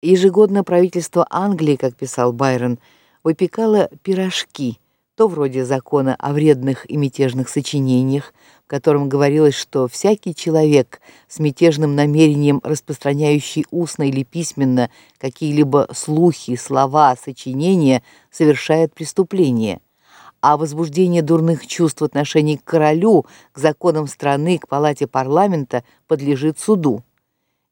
Ежегодно правительство Англии, как писал Байрон, выпекало пирожки, то вроде закона о вредных и мятежных сочинениях, в котором говорилось, что всякий человек с мятежным намерением, распространяющий устно или письменно какие-либо слухи, слова, сочинения, совершает преступление, а возбуждение дурных чувств в отношении к королю, к законам страны, к палате парламента подлежит суду.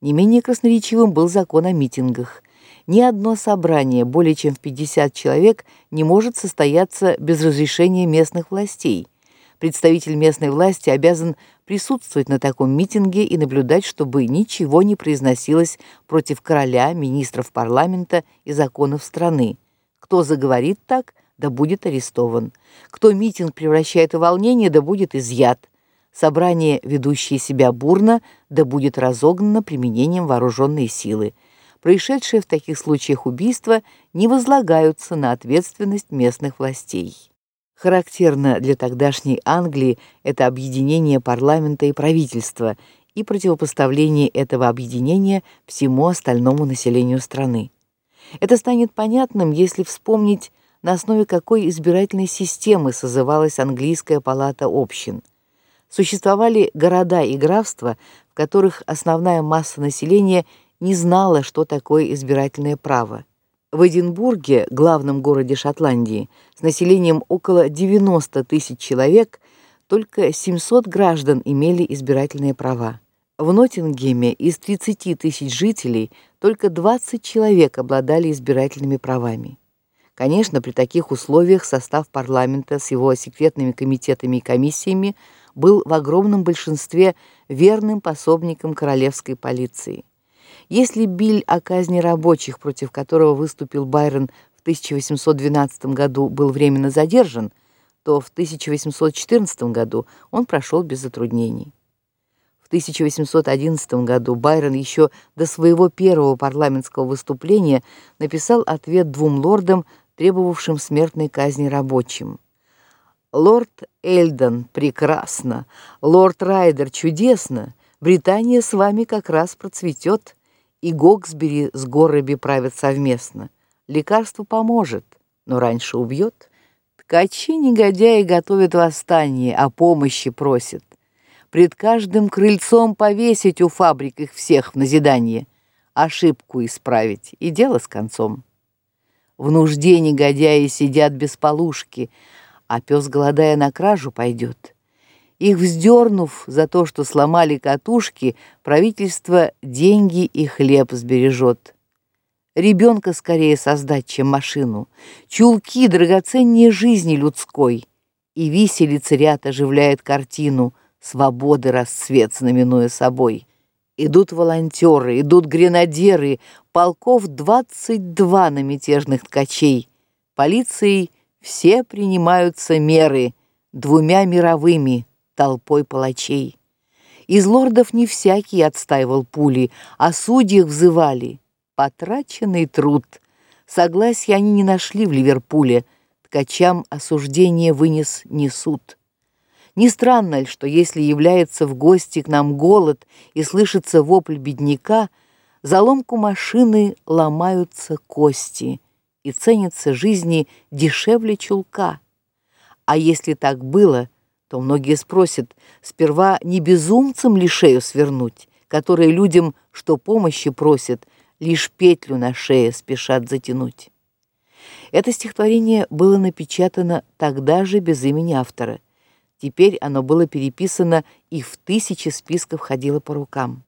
Не менее красноречивым был закон о митингах. Ни одно собрание более чем в 50 человек не может состояться без разрешения местных властей. Представитель местной власти обязан присутствовать на таком митинге и наблюдать, чтобы ничего не произносилось против короля, министров парламента и законов страны. Кто заговорит так, да будет арестован. Кто митинг превращает в волнение, да будет изъят собрание, ведущее себя бурно, да будет разогнано применением вооруженной силы. Происшедшие в таких случаях убийства не возлагаются на ответственность местных властей. Характерно для тогдашней Англии это объединение парламента и правительства и противопоставление этого объединения всему остальному населению страны. Это станет понятным, если вспомнить, на основе какой избирательной системы созывалась английская палата общин – Существовали города и графства, в которых основная масса населения не знала, что такое избирательное право. В Эдинбурге, главном городе Шотландии, с населением около 90 тысяч человек, только 700 граждан имели избирательные права. В Ноттингеме из 30 тысяч жителей только 20 человек обладали избирательными правами. Конечно, при таких условиях состав парламента с его секретными комитетами и комиссиями был в огромном большинстве верным пособником королевской полиции. Если биль о казни рабочих, против которого выступил Байрон в 1812 году, был временно задержан, то в 1814 году он прошел без затруднений. В 1811 году Байрон еще до своего первого парламентского выступления написал ответ двум лордам требовавшим смертной казни рабочим. Лорд Эльдон прекрасно, лорд Райдер чудесно. Британия с вами как раз процветет, и Гоксбери с Горреби правят совместно. Лекарство поможет, но раньше убьет. Ткачи негодяи готовят восстание, а помощи просят. Пред каждым крыльцом повесить у фабрик их всех в назидание, ошибку исправить и дело с концом. В нужде негодяи сидят без полушки, а пес, голодая на кражу, пойдет. Их вздернув за то, что сломали катушки, правительство деньги и хлеб сбережет. Ребенка скорее создать, чем машину. Чулки драгоценнее жизни людской. И виселица ряд оживляет картину, свободы расцвет знаменуя собой. Идут волонтеры, идут гренадеры, полков двадцать два на мятежных ткачей. Полицией все принимаются меры двумя мировыми толпой палачей. Из лордов не всякий отстаивал пули, а судьях взывали. Потраченный труд. Согласия они не нашли в Ливерпуле, ткачам осуждение вынес не суд. Не странно ли, что если является в гости к нам голод и слышится вопль бедняка, за ломку машины ломаются кости, и ценятся жизни дешевле чулка. А если так было, то многие спросят, сперва не безумцам ли шею свернуть, которые людям, что помощи просят, лишь петлю на шее спешат затянуть. Это стихотворение было напечатано тогда же без имени автора. Теперь оно было переписано и в тысячи списков ходило по рукам.